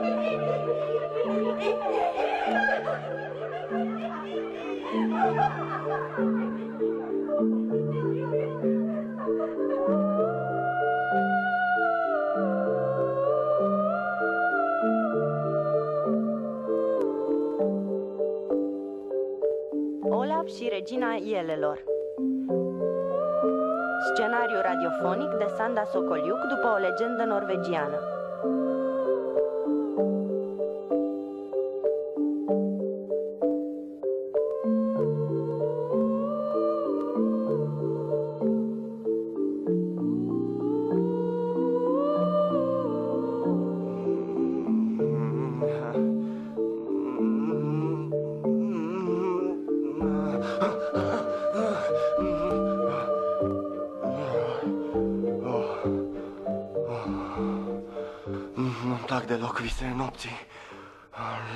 Olaf și regina ielelor. Scenariu radiofonic de Sanda Socoliuc după o legendă norvegiană plac deloc visele nopții.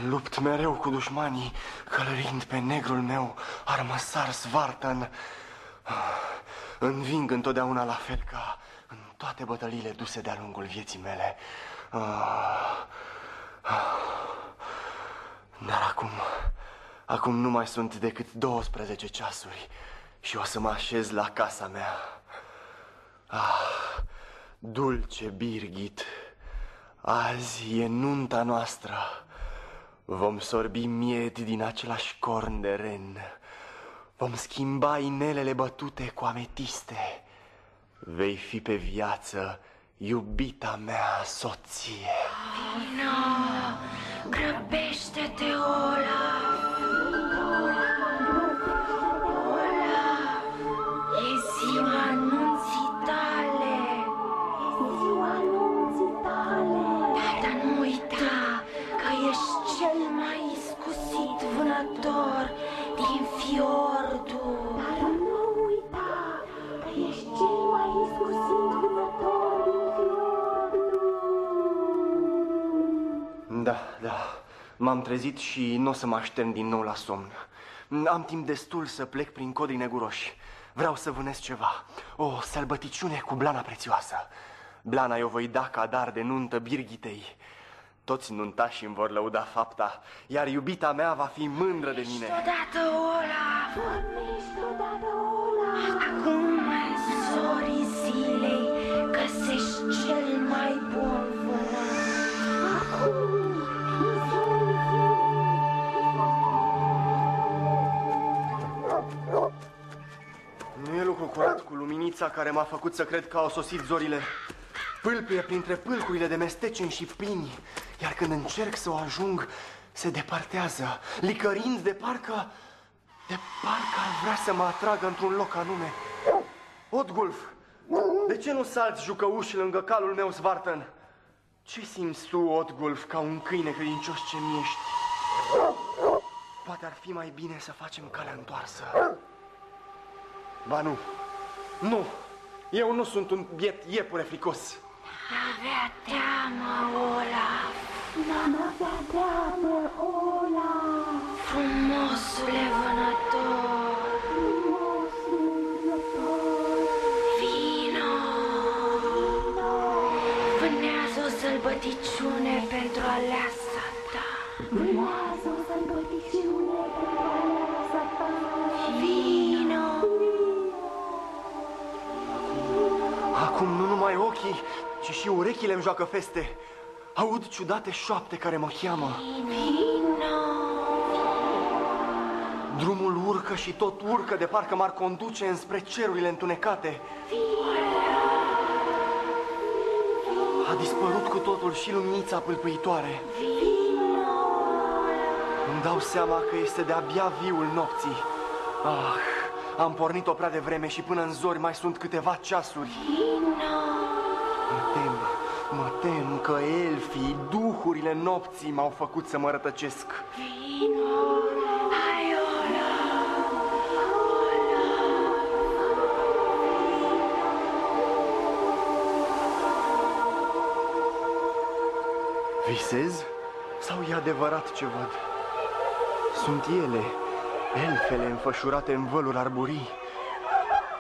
Lupt mereu cu dușmanii, călărind pe negrul meu, armăsar Svartan. Înving întotdeauna la fel ca în toate bătăliile duse de-a lungul vieții mele. Dar acum, acum nu mai sunt decât 12 ceasuri și o să mă așez la casa mea. Ah, dulce Birgit, azi e nunta noastră. Vom sorbi miet din același corn de ren. Vom schimba inelele bătute cu ametiste. Vei fi pe viață iubita mea soție. Vino, grăbește-te, Olaf! Olaf, vânător din fiordu. Dar nu uita că ești cel mai iscusit vânător din fiordu. Da, da. M-am trezit și nu o să mă aștern din nou la somn. Am timp destul să plec prin codri neguroși. Vreau să vânesc ceva. O sălbăticiune cu blana prețioasă. Blana eu voi da ca dar de nuntă birghitei. Toți nuntașii îmi vor lăuda fapta, iar iubita mea va fi mândră de mine. Odată, Olaf! Pornești odată, Olaf. Acum, în zorii zilei, găsești cel mai bun vânat. Acum, în zorii Nu e lucru curat cu luminița care m-a făcut să cred că au sosit zorile. Pâlpâie printre pâlcurile de mestecini și pini, iar când încerc să o ajung, se depărtează, licărind de parcă, de parcă ar vrea să mă atragă într-un loc anume. Otgulf, de ce nu salți jucăuși lângă calul meu, Svartan? Ce simți tu, Otgulf, ca un câine credincios ce miești? Poate ar fi mai bine să facem calea întoarsă. Ba nu, nu, eu nu sunt un biet iepure fricos. Avea teamă, Olaf, N-am avea teamă, Olaf. frumosule vânător. Frumosul vânător. Vino! Vânează o sălbăticiune pentru aleasa ta. Vânează și urechile îmi joacă feste. Aud ciudate șoapte care mă cheamă. Vino! Drumul urcă și tot urcă de parcă m-ar conduce înspre cerurile întunecate. A dispărut cu totul și luminița pâlpâitoare. Îmi dau seama că este de-abia viul nopții. Ah, am pornit-o prea devreme și până în zori mai sunt câteva ceasuri. Mă tem, mă tem că elfii, duhurile nopții m-au făcut să mă rătăcesc. Vino! Hai, Olaf! Visez? Sau e adevărat ce văd? Sunt ele, elfele înfășurate în văluri arburii.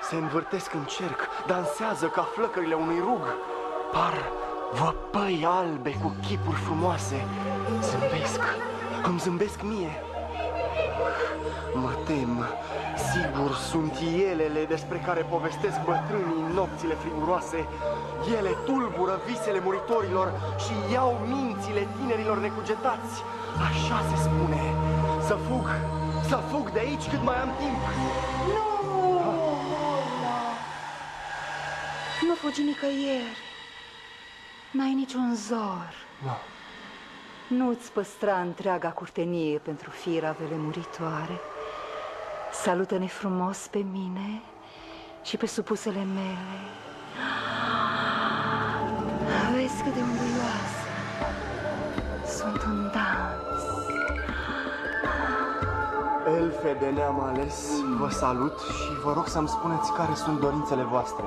Se învârtesc în cerc, dansează ca flăcările unui rug. Par, Văpăi albe cu chipuri frumoase. Zâmbesc, îmi zâmbesc mie. Mă tem, sigur sunt elele despre care povestesc bătrânii în nopțile friguroase. Ele tulbură visele muritorilor și iau mințile tinerilor necugetați. Așa se spune, să fug, să fug de aici cât mai am timp. Nu fugi nicăieri. N-ai niciun zor. Nu. Nu-ți păstra întreaga curtenie pentru firavele muritoare. Salută-ne frumos pe mine și pe supusele mele. Vezi cât de unduioase. Sunt un dans. Elfe de neam ales, vă salut și vă rog să-mi spuneți care sunt dorințele voastre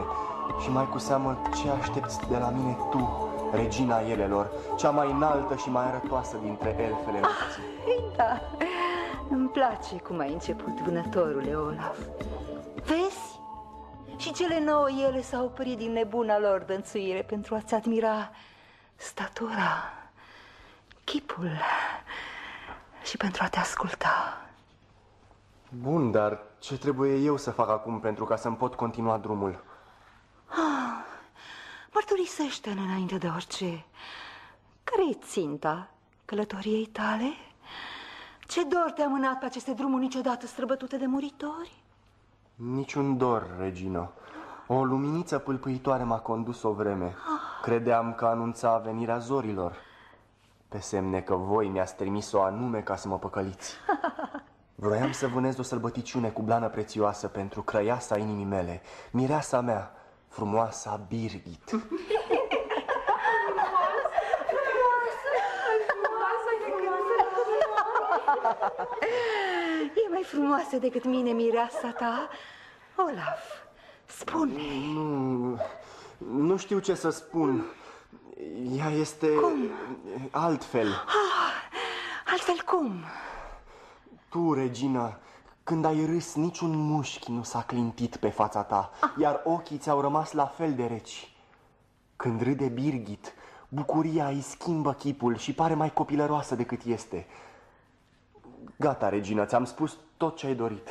și mai cu seamă ce aștepți de la mine tu, regina elelor, cea mai înaltă și mai arătoasă dintre elfele nopții. Ei, da, îmi place cum ai început, vânătorule Olaf. Vezi? Și cele nouă ele s-au oprit din nebuna lor dănțuire pentru a-ți admira statura, chipul și pentru a te asculta. Bun, dar ce trebuie eu să fac acum pentru ca să-mi pot continua drumul? Mărturisește-ne înainte de orice. care e ținta călătoriei tale? Ce dor te-a mânat pe aceste drumuri niciodată străbătute de muritori? Niciun dor, regină. O luminiță pâlpâitoare m-a condus o vreme. Credeam că anunța venirea zorilor. Pe semne că voi mi-ați trimis-o anume ca să mă păcăliți. Vroiam să vânez o sălbăticiune cu blană prețioasă pentru crăiasa inimii mele, mireasa mea, frumoasa Birgit. E mai frumoasă decât mine, mireasa ta? Olaf, spune Nu, nu știu ce să spun. Ea este Cum? altfel. Altfel cum? Tu, regina, când ai râs, niciun mușchi nu s-a clintit pe fața ta, iar ochii ți-au rămas la fel de reci. Când râde Birgit, bucuria îi schimbă chipul și pare mai copilăroasă decât este. Gata, regina, ți-am spus tot ce ai dorit.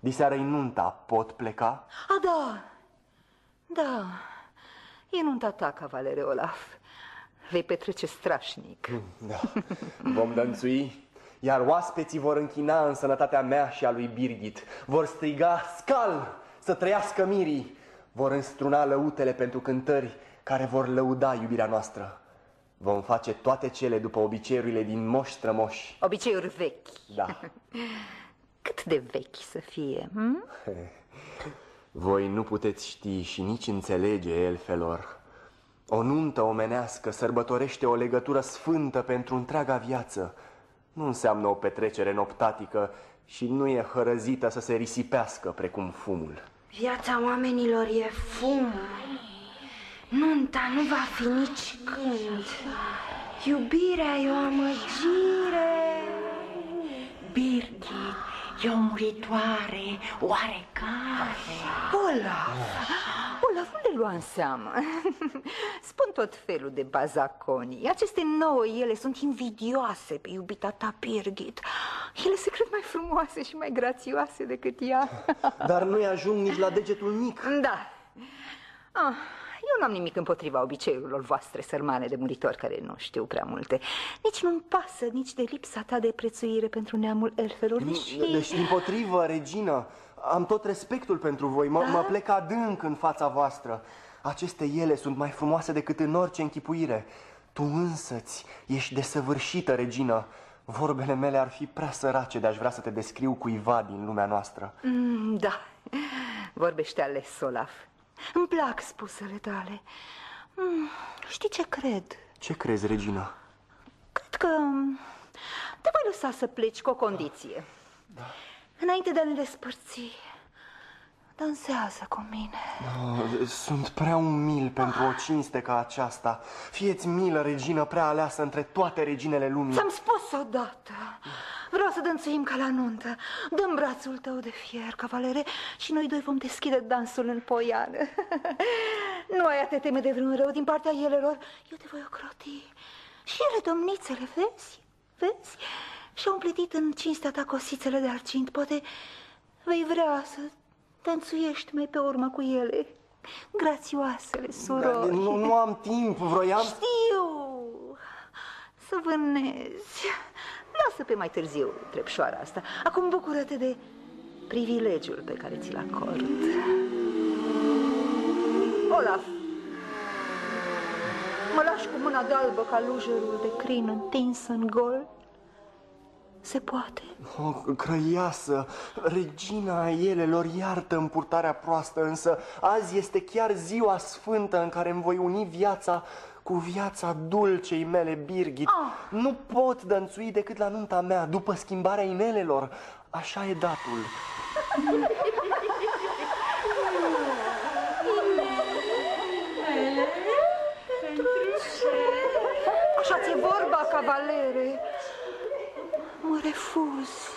diseară e nunta, pot pleca? A, da, da, e nunta ta, cavalere Olaf Vei petrece strașnic Da, vom dănțui, iar oaspeții vor închina în sănătatea mea și a lui Birgit. Vor striga, scal, să trăiască mirii. Vor înstruna lăutele pentru cântări care vor lăuda iubirea noastră. Vom face toate cele după obiceiurile din moși strămoși. Obiceiuri vechi Da, Cât de vechi să fie, hm? voi nu puteți ști și nici înțelege, elfelor. O nuntă omenească sărbătorește o legătură sfântă pentru întreaga viață. Nu înseamnă o petrecere noptatică și nu e hărăzită să se risipească precum fumul. Viața oamenilor e fum. Nunta nu va fi nici când. Iubirea e o amăgire. Birgit e o muritoare oarecare. Olaf, Olaf, nu le lua în seamă. Spun tot felul de bazaconii Aceste nouă ele sunt invidioase pe iubita ta, Birgit. Ele se cred mai frumoase și mai grațioase decât ea. Dar nu-i ajung nici la degetul mic. Da. Ah, Eu n-am nimic împotriva obiceiurilor voastre sărmane de muritori care nu știu prea multe. Nici nu-mi pasă nici de lipsa ta de prețuire pentru neamul elfelor deși... Deci, din potrivă, regină, am tot respectul pentru voi, mă, mă plec adânc în fața voastră. Aceste ele sunt mai frumoase decât în orice închipuire. Tu însăți ești desăvârșită, regină. Vorbele mele ar fi prea sărace de aș vrea să te descriu cuiva din lumea noastră. Mm, Da, vorbește ales, Olaf Îmi plac spusele tale mm, Știi ce cred? Ce crezi, regină? Cred că mm, te voi lăsa să pleci cu o condiție Înainte de a ne despărți Dansează cu mine Oh, Sunt prea umil pentru o cinste ca aceasta. Fieți milă, regină prea aleasă între toate reginele lumii. Ți-am spus odată Vreau să dănțuim ca la nuntă Dăm brațul tău de fier, cavalere Și noi doi vom deschide dansul în poiană Nu ai a te teme de vreun rău din partea elelor. Eu te voi ocroti. Și ele, domnițele, vezi? Vezi? Și-au împletit în cinstea ta cosițele de argint. Poate vei vrea să tanțuiești mai pe urmă cu ele. Grațioasele surori. Nu, nu am timp, vroiam... Știu! Să vânezi. Lasă pe mai târziu trepșoara asta. Acum bucură-te de privilegiul pe care ți-l acord. Olaf, mă lași cu mâna de albă ca lujerul de crin întins în gol? Se poate. O, crăiasă, regina elelor, iartă împurtarea proastă, însă azi este chiar ziua sfântă în care îmi voi uni viața cu viața dulcei mele Birgit. Ah. Nu pot dănțui decât la nunta mea, după schimbarea inelelor. Așa e datul. Așa ți-e vorba, cavalere. Mă refuzi.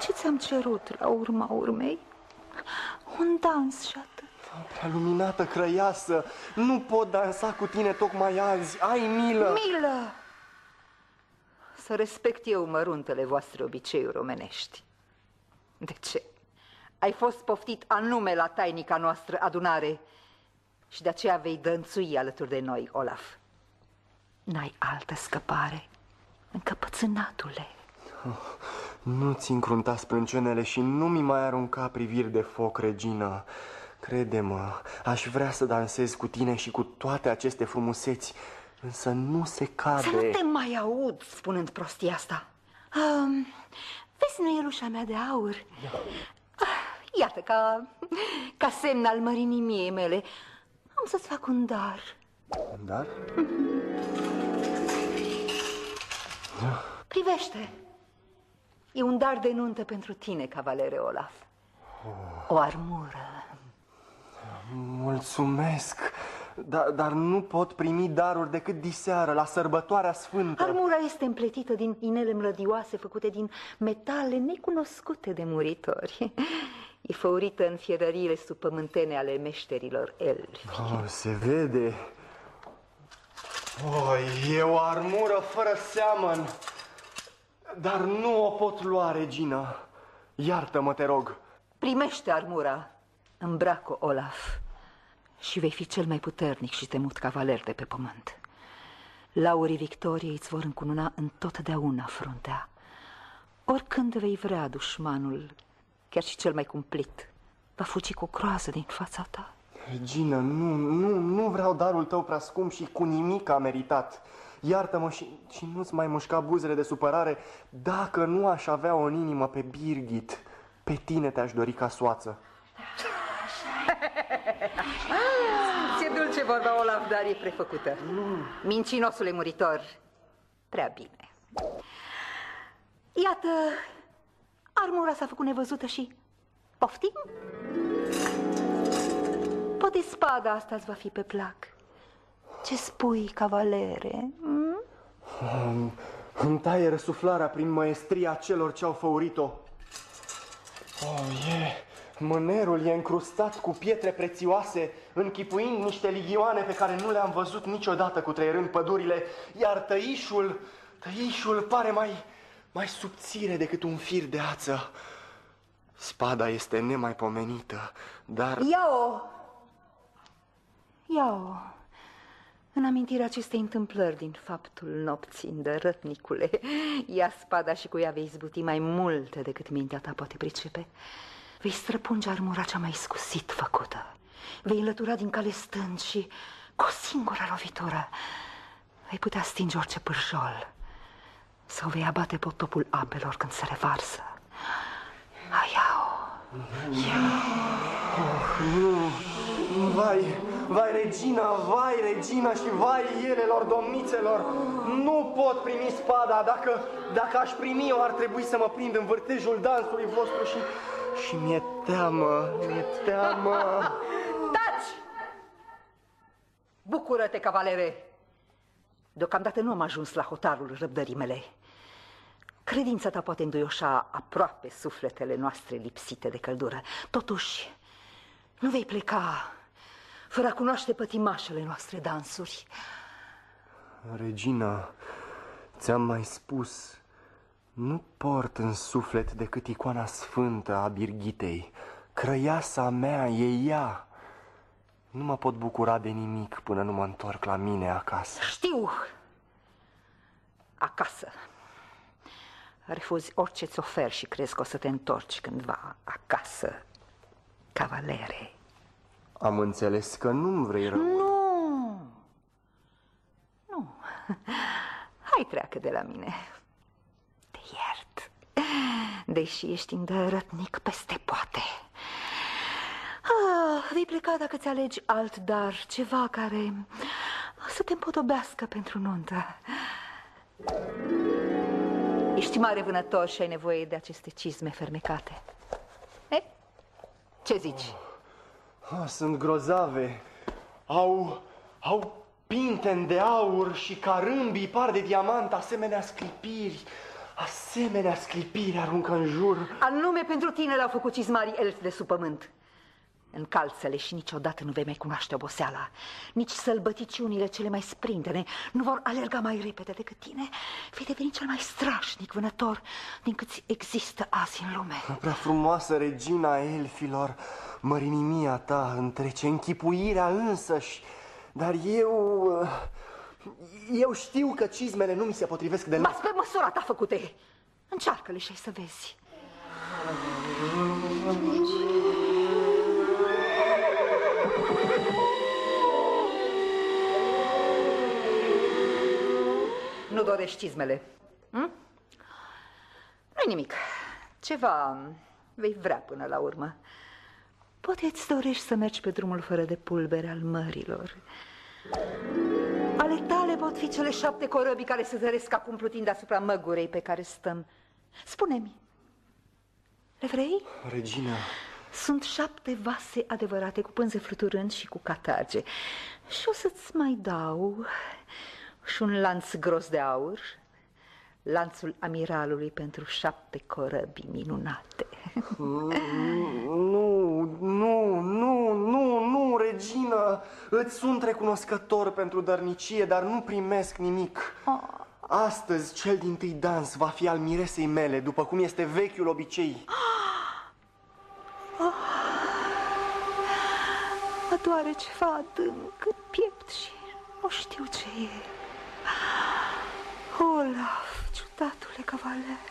Ce ți-am cerut la urma urmei? Un dans și atât. Prea luminată crăiasă, nu pot dansa cu tine tocmai azi. Ai milă! Milă! Să respect eu măruntele voastre obiceiuri omenești. De ce? Ai fost poftit anume la tainica noastră adunare și de aceea vei dănțui alături de noi, Olaf. N-ai altă scăpare, încăpățânatule. Nu-ți încrunta sprâncenele și nu mi mai arunca priviri de foc, regina. Crede-mă, aș vrea să dansez cu tine și cu toate aceste frumuseți, însă nu se cade. Să nu te mai aud spunând prostia asta. Um, vezi, nu e ușa mea de aur? Ah, Iată, ca, ca semn al mărinimii mele, am să-ți fac un dar. Dar? Privește! E un dar de nuntă pentru tine, cavalere Olaf. O armură. Mulțumesc, dar, dar nu pot primi daruri decât diseară, la sărbătoarea sfântă. Armura este împletită din inele mlădioase făcute din metale necunoscute de muritori. E făurită în fierările supământene ale meșterilor elfi. Oh, se vede. Oh, e o armură fără seamăn. Dar nu o pot lua, regina. Iartă-mă, te rog. Primește armura, îmbracă Olaf și vei fi cel mai puternic și temut cavaler de pe pământ. Laurii victoriei îți vor încununa întotdeauna fruntea. Oricând vei vrea dușmanul, chiar și cel mai cumplit, va fugi cu groază din fața ta. Regina, nu, nu, nu vreau darul tău prea scump și cu nimic a meritat. Iartă-mă și, și nu-ți mai mușca buzele de supărare dacă nu aș avea o în inimă pe Birgit. Pe tine te-aș dori ca soață. Ce dulce vorba Olaf, dar e prefăcută. Mincinosule muritor, prea bine. Iată, armura s-a făcut nevăzută și poftim? Poate spada asta îți va fi pe plac. Ce spui, cavalere? Mm? Um, îmi taie răsuflarea prin maestria celor ce au făurit-o. Oh, e... Mânerul e încrustat cu pietre prețioase, închipuind niște ligioane pe care nu le-am văzut niciodată cu treierând pădurile, iar tăișul, tăișul pare mai, mai subțire decât un fir de ață. Spada este nemaipomenită, dar... Ia-o! Ia-o! În amintirea acestei întâmplări din faptul nopții îndărătnicule, ia spada și cu ea vei izbuti mai multe decât mintea ta poate pricepe. Vei străpunge armura cea mai scusit făcută. Vei înlătura din cale stânci și, cu o singură lovitură, vei putea stinge orice pârjol sau vei abate potopul apelor când se revarsă. Hai, ia-o! Nu, vai, vai regina, vai regina și vai elelor domnițelor, nu pot primi spada, dacă, dacă aș primi-o ar trebui să mă prind în vârtejul dansului vostru și, și mi-e teamă, mi-e teamă. Taci! Bucură-te, cavalere! Deocamdată nu am ajuns la hotarul răbdării mele. Credința ta poate înduioșa aproape sufletele noastre lipsite de căldură. Totuși, nu vei pleca fără a cunoaște pătimașele noastre dansuri. Regina, ți-am mai spus, nu port în suflet decât icoana sfântă a Birghitei. Crăiasa mea e ea. Nu mă pot bucura de nimic până nu mă întorc la mine acasă. Știu! Acasă. Refuzi orice ți ofer și crezi că o să te întorci cândva acasă, cavalere. Am înțeles că nu-mi vrei rău. Nu! Nu. Hai treacă de la mine. Te iert. Deși ești îndărătnic peste poate. Ah, vei pleca dacă ți alegi alt dar, ceva care să te împodobească pentru nuntă. Ești mare vânător și ai nevoie de aceste cizme fermecate. E? Ce zici? Ah, sunt grozave. Au, au pinten de aur și carâmbii par de diamant, asemenea sclipiri. Asemenea sclipiri aruncă în jur. Anume pentru tine l-au făcut cizmarii elfi de sub pământ. Încalță-le și niciodată nu vei mai cunoaște oboseala. Nici sălbăticiunile cele mai sprintene nu vor alerga mai repede decât tine. Vei deveni cel mai strașnic vânător din câți există azi în lume. Prea frumoasă regina elfilor, mărinimia ta întrece închipuirea însăși. Dar eu... Eu știu că cizmele nu mi se potrivesc deloc. Mas pe măsura ta făcute. Încearcă-le și ai să vezi. Nu dorești cizmele. Hm? nu nimic. Ceva vei vrea până la urmă. Poate îți dorești să mergi pe drumul fără de pulbere al mărilor. Ale tale pot fi cele șapte corăbii care se zăresc acum plutind asupra măgurei pe care stăm. Spune-mi, le vrei? Regina... Sunt șapte vase adevărate cu pânze fluturând și cu catarge. Și o să-ți mai dau și un lanț gros de aur, lanțul amiralului pentru șapte corăbii minunate. Nu, nu, nu, nu, nu, Regina, îți sunt recunoscător pentru dărnicie, dar nu primesc nimic. Astăzi, cel din tâi dans va fi al miresei mele, după cum este vechiul obicei. Mă doare ceva adânc în piept și nu știu ce e. Olaf, ciudatule cavaler,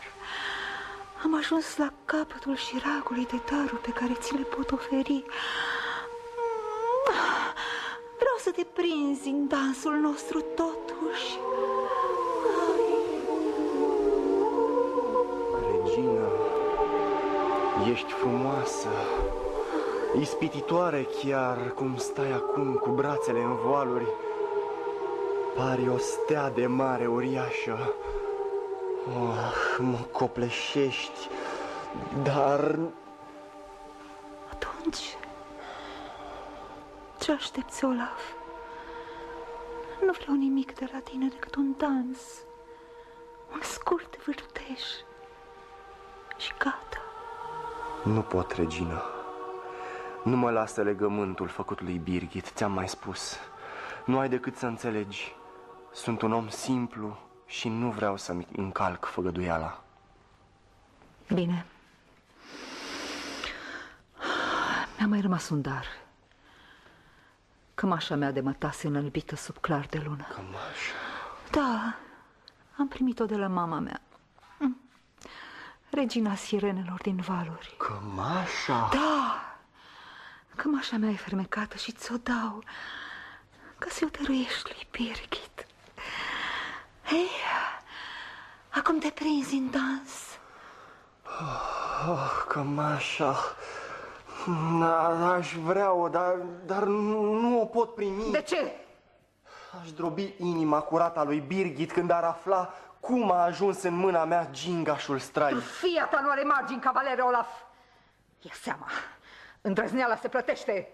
am ajuns la capătul șiragului de daruri pe care ți le pot oferi. Vreau să te prinzi în dansul nostru totuși. Regina, ești frumoasă, ispititoare chiar, cum stai acum cu brațele în voaluri. Pari o stea de mare uriașă. Oh, mă copleșești, dar... Atunci, ce aștepți, Olaf? Nu vreau nimic de la tine decât un dans, un scurt vârtej și gata. Nu pot, Regina. Nu mă lasă legământul făcut lui Birgit, ți-am mai spus. Nu ai decât să înțelegi. Sunt un om simplu și nu vreau să-mi încalc făgăduiala. Bine. Mi-a mai rămas un dar. Cămașa mea de mătase înălbită sub clar de lună. Cămașa? Da, am primit-o de la mama mea. Mm. Regina sirenelor din valuri. Cămașa? Da, cămașa mea e fermecată și ți-o dau ca să-i o dăruiești lui Birgit. Hei, acum te prinzi în dans. Oh, cămașa... Da, aș vrea-o, dar, dar nu, nu o pot primi. De ce? Aș drobi inima curată a lui Birgit când ar afla cum a ajuns în mâna mea gingașul strai. Fia ta nu are margini, cavalere Olaf. Ia seama, îndrăzneala se plătește.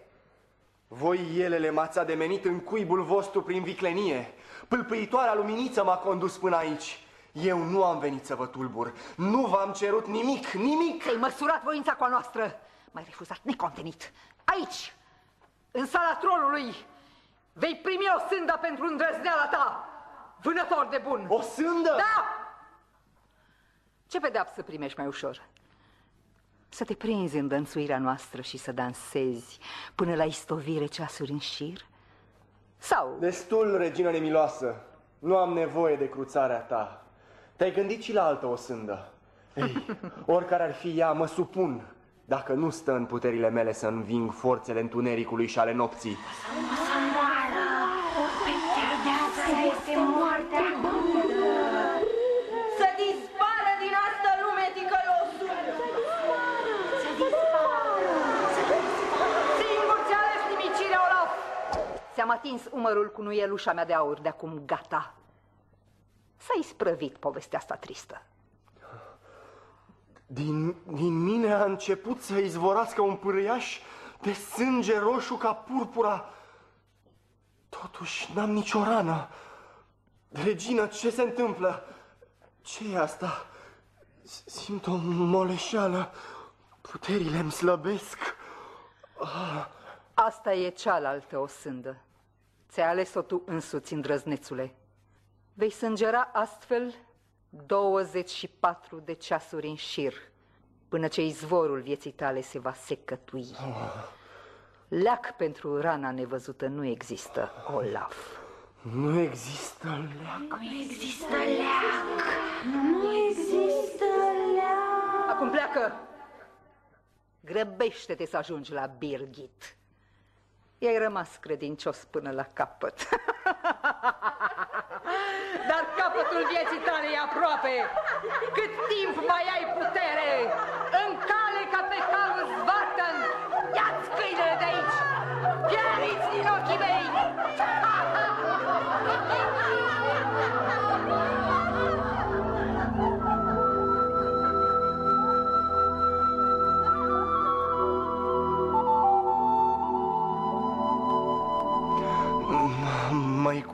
Voi, elele, m-ați ademenit în cuibul vostru prin viclenie. Pâlpâitoarea luminiță m-a condus până aici. Eu nu am venit să vă tulbur. Nu v-am cerut nimic, nimic. Ai măsurat voința cu a noastră. M-ai refuzat necontenit. Aici, În sala tronului vei primi o sândă pentru îndrăzneala ta, vânător de bun. O sândă? Da! Ce pedeapsă primești mai ușor? Să te prinzi în dănțuirea noastră și să dansezi până la istovire ceasuri în șir? Sau Destul, regină nemiloasă. Nu am nevoie de cruțarea ta. Te-ai gândit și la altă o sândă. Ei, oricare ar fi ea, mă supun. Dacă nu stă în puterile mele să înving forțele întunericului și ale nopții. Atins umărul cu nuielușa mea de aur, de acum gata. S-a isprăvit povestea asta tristă. Din, din mine a început să izvorască un pârâiaș de sânge roșu ca purpura. Totuși n-am nicio rană. Regină, ce se întâmplă? ce e asta? Simt o moleșeală. Puterile îmi slăbesc. Asta e cealaltă o sândă. Ți-ai ales-o tu însuți, îndrăznețule. Vei sângera astfel 24 de ceasuri în șir, până ce izvorul vieții tale se va secătui. Leac pentru rana nevăzută nu există, Olaf. Nu există leac. Acum pleacă! Grăbește-te să ajungi la Birgit. I-ai rămas credincios până la capăt. Dar capătul vieții tale e aproape. Cât timp mai ai putere, în cale ca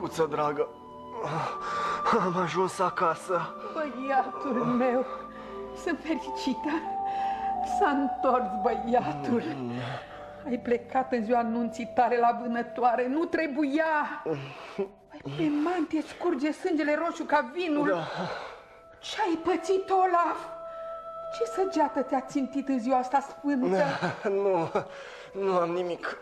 Măicuță dragă, am ajuns acasă. Băiatul meu, sunt fericită. S-a întors băiatul. Ai plecat în ziua anunții tale la vânătoare, nu trebuia. Păi pe mantie scurge sângele roșu ca vinul. Da. Ce ai pățit, Olaf? Ce săgeată te-a țintit în ziua asta sfântă? Nu, nu am nimic.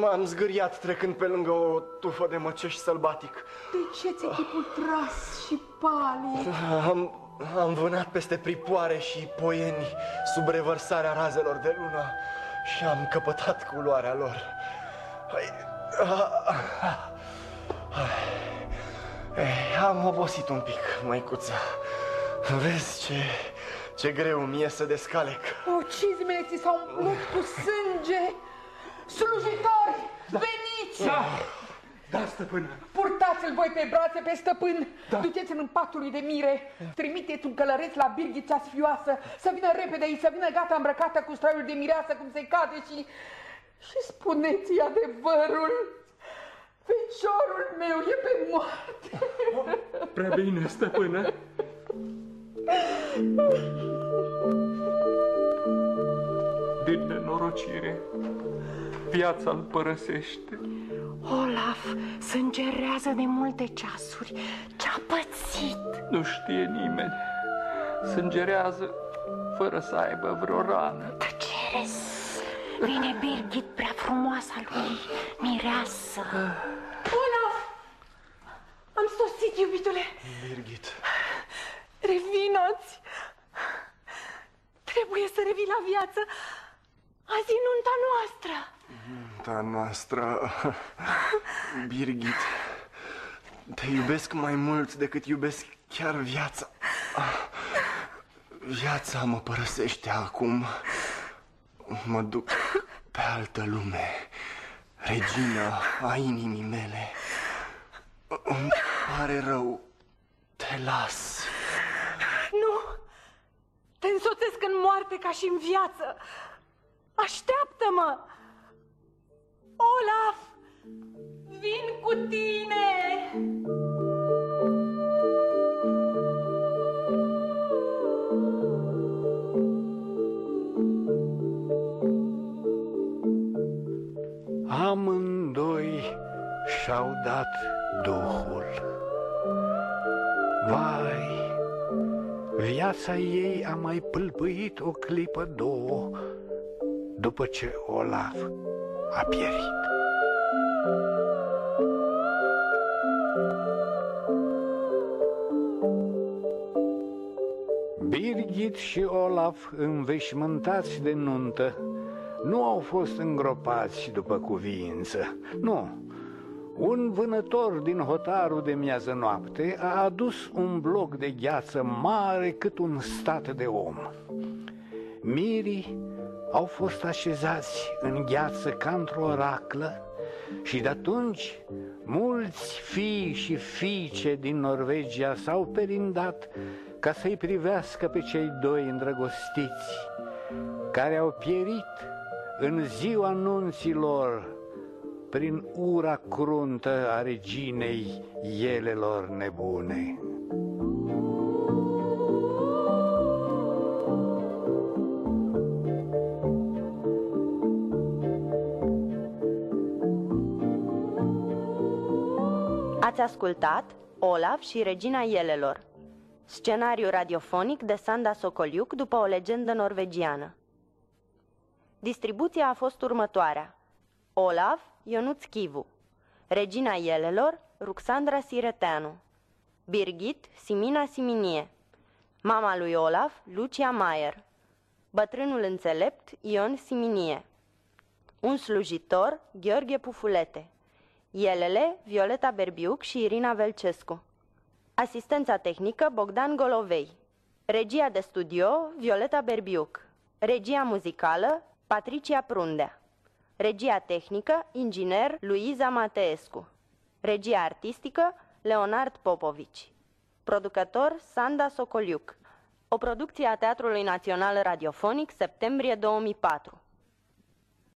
M-am zgâriat trecând pe lângă o tufă de măcești sălbatic. De ce ți-e chipul tras și palid? Am, am vânat peste pripoare și poieni sub revărsarea razelor de lună și am căpătat culoarea lor. Hai, ah, ah, ah. Ei, am obosit un pic, măicuță. Vezi ce, ce greu mi e să descalec. O, cizmele ți s-au umplut cu sânge! Slujitori, veniți! Da, da, stăpân. Purtați-l voi pe brațe pe stăpân, da. duceți-l în patul lui de mire, trimiteți un călăreț la Birgit cea sfioasă, să vină repede aici, să vină gata îmbrăcată cu straiul de mireasă cum se cade și... și spuneți-i adevărul. Feciorul meu e pe moarte. Prea bine, stăpână. Din nenorocire, viața îl părăsește. Olaf sângerează de multe ceasuri. Ce-a pățit? Nu știe nimeni. Sângerează fără să aibă vreo rană. Tăcere! Vine Birgit prea frumoasa lui, mireasă. Olaf! Am sosit, iubitule! Birgit, Revinoți! Trebuie să revii la viață. Azi e nunta noastră. Ta noastră, Birgit, te iubesc mai mult decât iubesc chiar viața. Viața mă părăsește acum. Mă duc pe altă lume, regină a inimii mele. Îmi pare rău, te las. Nu! Te însoțesc în moarte ca și în viață. Așteaptă-mă! Olaf! Vin cu tine! Am Duhul. Vai, viața ei a mai pâlpâit o clipă, două, după ce Olaf a pierit. Birgit și Olaf, înveșmântați de nuntă, nu au fost îngropați după cuviință. Nu. Un vânător din hotarul de miază noapte a adus un bloc de gheață mare cât un stat de om. Mirii au fost așezați în gheață ca într-o raclă și de atunci mulți fii și fiice din Norvegia s-au perindat ca să-i privească pe cei doi îndrăgostiți, care au pierit în ziua nunților prin ura cruntă a reginei elelor nebune. Ascultat Olaf și Regina Elelor, scenariu radiofonic de Sanda Socoliuc după o legendă norvegiană. Distribuția a fost următoarea. Olaf, Ionuț Chivu. Regina Elelor, Ruxandra Sireteanu. Birgit, Simina Siminie. Mama lui Olaf, Lucia Maier. Bătrânul înțelept, Ion Siminie. Un slujitor, Gheorghe Pufulete. Elele, Violeta Berbiuc și Irina Velcescu. Asistența tehnică, Bogdan Golovei. Regia de studio, Violeta Berbiuc. Regia muzicală, Patricia Prundea. Regia tehnică, inginer Luiza Mateescu. Regia artistică, Leonard Popovici. Producător, Sanda Socoliuc. O producție a Teatrului Național Radiofonic, septembrie 2004.